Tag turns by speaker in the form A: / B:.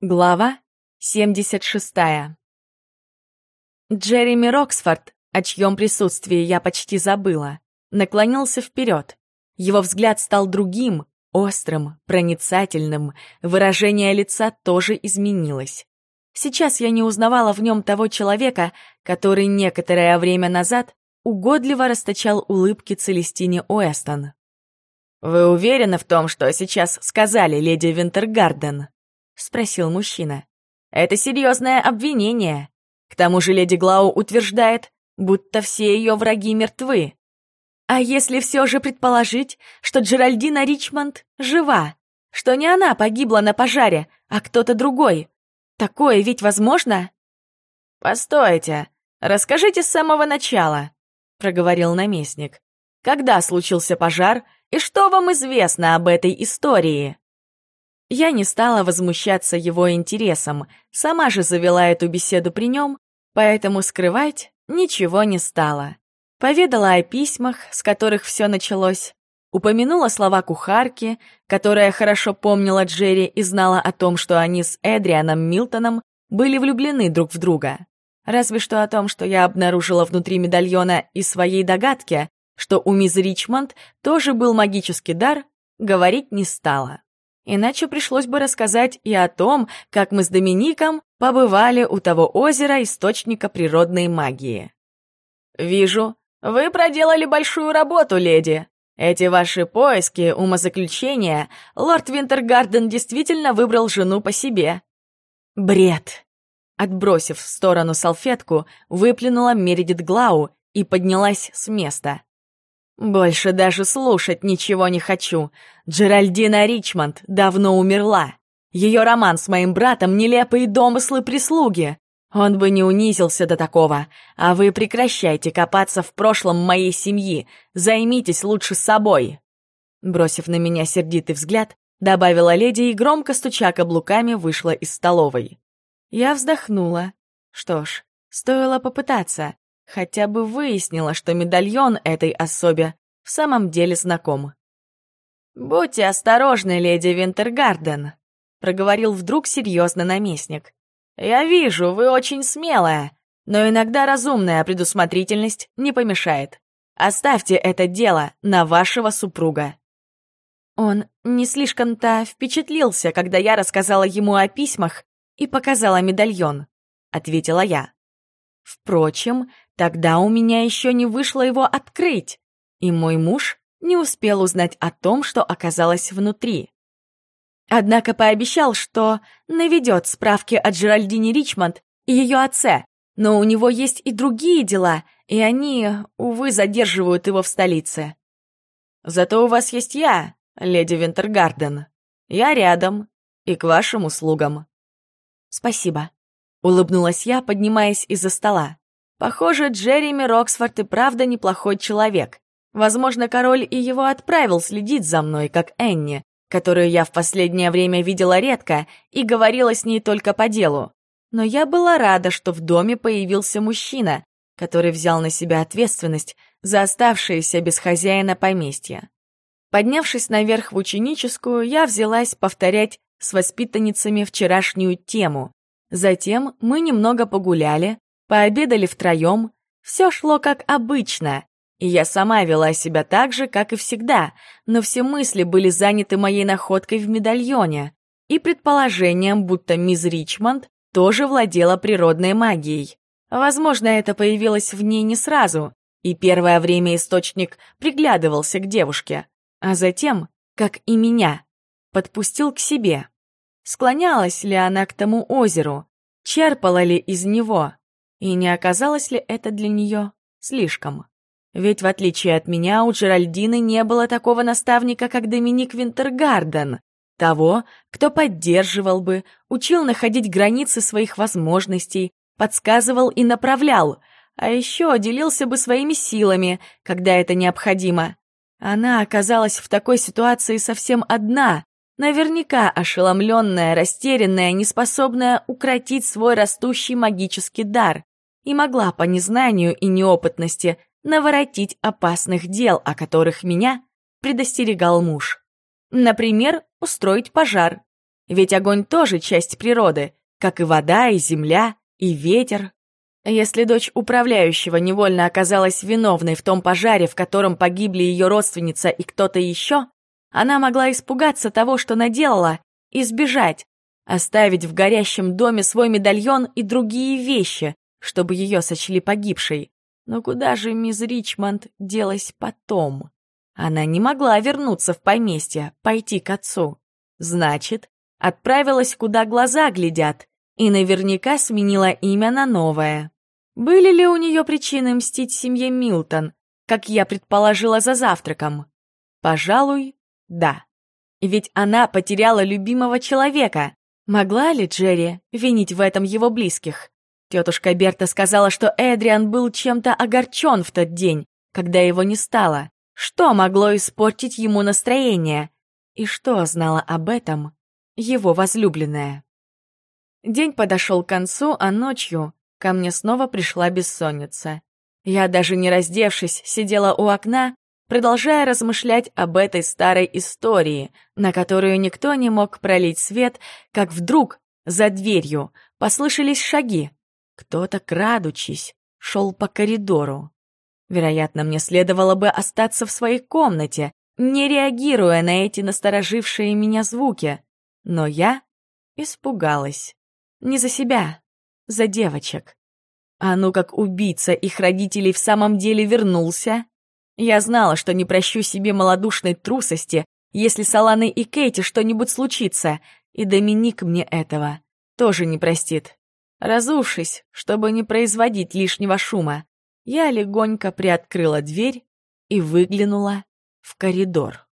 A: Глава 76 Джереми Роксфорд, о чьем присутствии я почти забыла, наклонился вперед. Его взгляд стал другим, острым, проницательным, выражение лица тоже изменилось. Сейчас я не узнавала в нем того человека, который некоторое время назад угодливо расточал улыбки Целестине Уэстон. «Вы уверены в том, что сейчас сказали леди Винтергарден?» — спросил мужчина. «Это серьезное обвинение. К тому же леди Глау утверждает, будто все ее враги мертвы. А если все же предположить, что Джеральдина Ричмонд жива, что не она погибла на пожаре, а кто-то другой, такое ведь возможно?» «Постойте, расскажите с самого начала», — проговорил наместник. «Когда случился пожар и что вам известно об этой истории?» Я не стала возмущаться его интересом, сама же завела эту беседу при нем, поэтому скрывать ничего не стала. Поведала о письмах, с которых все началось, упомянула слова кухарки, которая хорошо помнила Джерри и знала о том, что они с Эдрианом Милтоном были влюблены друг в друга. Разве что о том, что я обнаружила внутри медальона и своей догадке, что у мисс Ричмонд тоже был магический дар, говорить не стала. Иначе пришлось бы рассказать и о том, как мы с Домиником побывали у того озера источника природной магии. «Вижу, вы проделали большую работу, леди. Эти ваши поиски, умозаключения, лорд Винтергарден действительно выбрал жену по себе». «Бред!» Отбросив в сторону салфетку, выплюнула Мередит Глау и поднялась с места. Больше даже слушать ничего не хочу. Джеральдина Ричмонд давно умерла. Ее роман с моим братом — нелепые домыслы прислуги. Он бы не унизился до такого. А вы прекращайте копаться в прошлом моей семьи. Займитесь лучше собой. Бросив на меня сердитый взгляд, добавила леди и, громко стуча каблуками, вышла из столовой. Я вздохнула. Что ж, стоило попытаться хотя бы выяснила, что медальон этой особе в самом деле знаком. «Будьте осторожны, леди Винтергарден», — проговорил вдруг серьезно наместник. «Я вижу, вы очень смелая, но иногда разумная предусмотрительность не помешает. Оставьте это дело на вашего супруга». Он не слишком-то впечатлился, когда я рассказала ему о письмах и показала медальон, — ответила я. Впрочем, тогда у меня еще не вышло его открыть, и мой муж не успел узнать о том, что оказалось внутри. Однако пообещал, что наведет справки о Джеральдине Ричмонд и ее отце, но у него есть и другие дела, и они, увы, задерживают его в столице. Зато у вас есть я, леди Винтергарден. Я рядом и к вашим услугам. Спасибо. Улыбнулась я, поднимаясь из-за стола. Похоже, Джереми Роксфорд и правда неплохой человек. Возможно, король и его отправил следить за мной, как Энни, которую я в последнее время видела редко и говорила с ней только по делу. Но я была рада, что в доме появился мужчина, который взял на себя ответственность за оставшееся без хозяина поместья. Поднявшись наверх в ученическую, я взялась повторять с воспитанницами вчерашнюю тему, Затем мы немного погуляли, пообедали втроем, все шло как обычно, и я сама вела себя так же, как и всегда, но все мысли были заняты моей находкой в медальоне и предположением, будто мисс Ричмонд тоже владела природной магией. Возможно, это появилось в ней не сразу, и первое время источник приглядывался к девушке, а затем, как и меня, подпустил к себе. Склонялась ли она к тому озеру? Черпала ли из него? И не оказалось ли это для нее слишком? Ведь в отличие от меня у Джеральдины не было такого наставника, как Доминик Винтергарден, того, кто поддерживал бы, учил находить границы своих возможностей, подсказывал и направлял, а еще делился бы своими силами, когда это необходимо. Она оказалась в такой ситуации совсем одна, Наверняка ошеломленная, растерянная, неспособная укротить свой растущий магический дар и могла по незнанию и неопытности наворотить опасных дел, о которых меня предостерегал муж. Например, устроить пожар. Ведь огонь тоже часть природы, как и вода, и земля, и ветер. Если дочь управляющего невольно оказалась виновной в том пожаре, в котором погибли ее родственница и кто-то еще, она могла испугаться того, что наделала, и сбежать, оставить в горящем доме свой медальон и другие вещи, чтобы ее сочли погибшей. Но куда же мисс Ричмонд делась потом? Она не могла вернуться в поместье, пойти к отцу. Значит, отправилась, куда глаза глядят, и наверняка сменила имя на новое. Были ли у нее причины мстить семье Милтон, как я предположила за завтраком? Пожалуй, да. Ведь она потеряла любимого человека. Могла ли Джерри винить в этом его близких? Тетушка Берта сказала, что Эдриан был чем-то огорчен в тот день, когда его не стало. Что могло испортить ему настроение? И что знала об этом его возлюбленная? День подошел к концу, а ночью ко мне снова пришла бессонница. Я, даже не раздевшись, сидела у окна, продолжая размышлять об этой старой истории, на которую никто не мог пролить свет, как вдруг за дверью послышались шаги. Кто-то, крадучись, шел по коридору. Вероятно, мне следовало бы остаться в своей комнате, не реагируя на эти насторожившие меня звуки. Но я испугалась. Не за себя, за девочек. А ну как убийца их родителей в самом деле вернулся? Я знала, что не прощу себе малодушной трусости, если с Аланой и Кейти что-нибудь случится, и Доминик мне этого тоже не простит. Разувшись, чтобы не производить лишнего шума, я легонько приоткрыла дверь и выглянула в коридор.